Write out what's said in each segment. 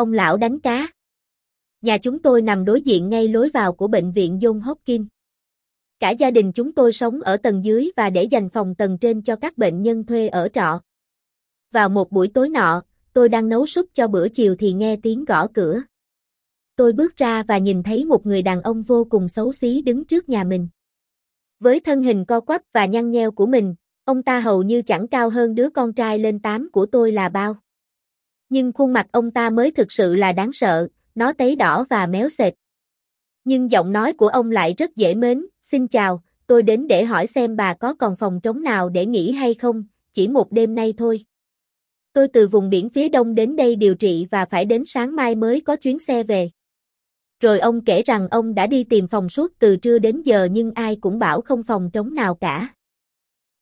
Ông lão đánh cá. Nhà chúng tôi nằm đối diện ngay lối vào của bệnh viện John Hopkins. Cả gia đình chúng tôi sống ở tầng dưới và để dành phòng tầng trên cho các bệnh nhân thuê ở trọ. Vào một buổi tối nọ, tôi đang nấu súp cho bữa chiều thì nghe tiếng gõ cửa. Tôi bước ra và nhìn thấy một người đàn ông vô cùng xấu xí đứng trước nhà mình. Với thân hình co quắp và nhăn nheo của mình, ông ta hầu như chẳng cao hơn đứa con trai lên tám của tôi là bao. Nhưng khuôn mặt ông ta mới thực sự là đáng sợ, nó tấy đỏ và méo sệt. Nhưng giọng nói của ông lại rất dễ mến, xin chào, tôi đến để hỏi xem bà có còn phòng trống nào để nghỉ hay không, chỉ một đêm nay thôi. Tôi từ vùng biển phía đông đến đây điều trị và phải đến sáng mai mới có chuyến xe về. Rồi ông kể rằng ông đã đi tìm phòng suốt từ trưa đến giờ nhưng ai cũng bảo không phòng trống nào cả.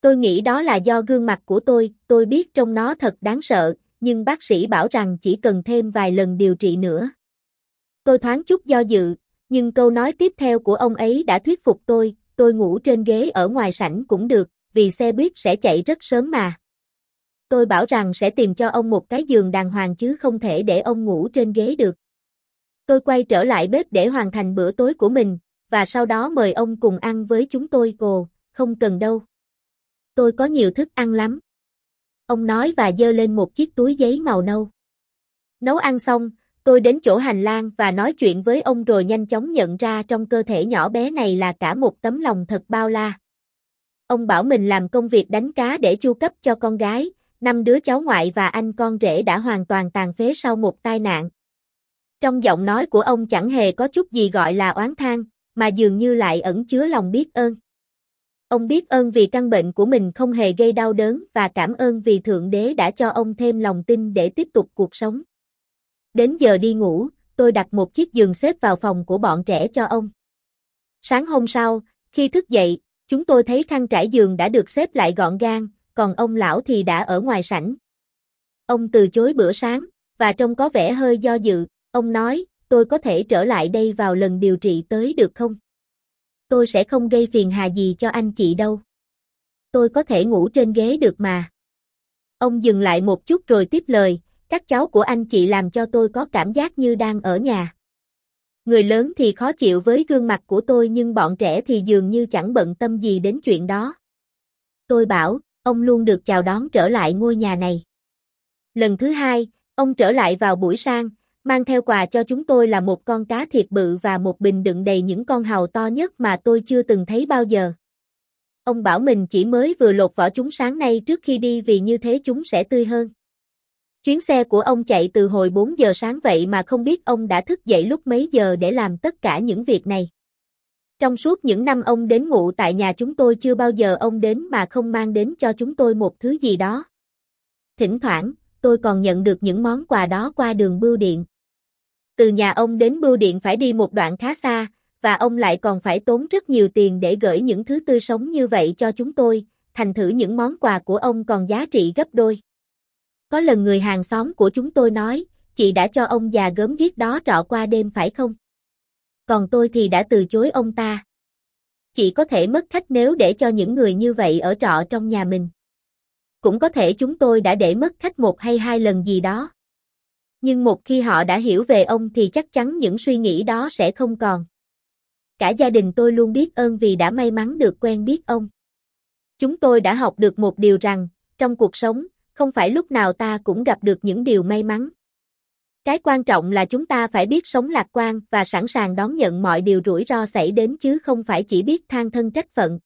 Tôi nghĩ đó là do gương mặt của tôi, tôi biết trong nó thật đáng sợ, nhưng bác sĩ bảo rằng chỉ cần thêm vài lần điều trị nữa. Tôi thoáng chút do dự, nhưng câu nói tiếp theo của ông ấy đã thuyết phục tôi, tôi ngủ trên ghế ở ngoài sảnh cũng được, vì xe buýt sẽ chạy rất sớm mà. Tôi bảo rằng sẽ tìm cho ông một cái giường đàng hoàng chứ không thể để ông ngủ trên ghế được. Tôi quay trở lại bếp để hoàn thành bữa tối của mình, và sau đó mời ông cùng ăn với chúng tôi Cô không cần đâu. Tôi có nhiều thức ăn lắm. Ông nói và dơ lên một chiếc túi giấy màu nâu. Nấu ăn xong, tôi đến chỗ hành lang và nói chuyện với ông rồi nhanh chóng nhận ra trong cơ thể nhỏ bé này là cả một tấm lòng thật bao la. Ông bảo mình làm công việc đánh cá để chu cấp cho con gái, năm đứa cháu ngoại và anh con rể đã hoàn toàn tàn phế sau một tai nạn. Trong giọng nói của ông chẳng hề có chút gì gọi là oán than, mà dường như lại ẩn chứa lòng biết ơn. Ông biết ơn vì căn bệnh của mình không hề gây đau đớn và cảm ơn vì Thượng Đế đã cho ông thêm lòng tin để tiếp tục cuộc sống. Đến giờ đi ngủ, tôi đặt một chiếc giường xếp vào phòng của bọn trẻ cho ông. Sáng hôm sau, khi thức dậy, chúng tôi thấy khăn trải giường đã được xếp lại gọn gàng, còn ông lão thì đã ở ngoài sảnh. Ông từ chối bữa sáng, và trông có vẻ hơi do dự, ông nói, tôi có thể trở lại đây vào lần điều trị tới được không? Tôi sẽ không gây phiền hà gì cho anh chị đâu. Tôi có thể ngủ trên ghế được mà. Ông dừng lại một chút rồi tiếp lời, các cháu của anh chị làm cho tôi có cảm giác như đang ở nhà. Người lớn thì khó chịu với gương mặt của tôi nhưng bọn trẻ thì dường như chẳng bận tâm gì đến chuyện đó. Tôi bảo, ông luôn được chào đón trở lại ngôi nhà này. Lần thứ hai, ông trở lại vào buổi sang, mang theo quà cho chúng tôi là một con cá thiệt bự và một bình đựng đầy những con hàu to nhất mà tôi chưa từng thấy bao giờ. Ông bảo mình chỉ mới vừa lột vỏ chúng sáng nay trước khi đi vì như thế chúng sẽ tươi hơn. Chuyến xe của ông chạy từ hồi 4 giờ sáng vậy mà không biết ông đã thức dậy lúc mấy giờ để làm tất cả những việc này. Trong suốt những năm ông đến ngủ tại nhà chúng tôi chưa bao giờ ông đến mà không mang đến cho chúng tôi một thứ gì đó. Thỉnh thoảng, tôi còn nhận được những món quà đó qua đường bưu điện. Từ nhà ông đến bưu điện phải đi một đoạn khá xa, và ông lại còn phải tốn rất nhiều tiền để gửi những thứ tươi sống như vậy cho chúng tôi, thành thử những món quà của ông còn giá trị gấp đôi. Có lần người hàng xóm của chúng tôi nói, chị đã cho ông già gớm ghiếc đó trọ qua đêm phải không? Còn tôi thì đã từ chối ông ta. Chị có thể mất khách nếu để cho những người như vậy ở trọ trong nhà mình. Cũng có thể chúng tôi đã để mất khách một hay hai lần gì đó. Nhưng một khi họ đã hiểu về ông thì chắc chắn những suy nghĩ đó sẽ không còn. Cả gia đình tôi luôn biết ơn vì đã may mắn được quen biết ông. Chúng tôi đã học được một điều rằng, trong cuộc sống, không phải lúc nào ta cũng gặp được những điều may mắn. Cái quan trọng là chúng ta phải biết sống lạc quan và sẵn sàng đón nhận mọi điều rủi ro xảy đến chứ không phải chỉ biết than thân trách phận.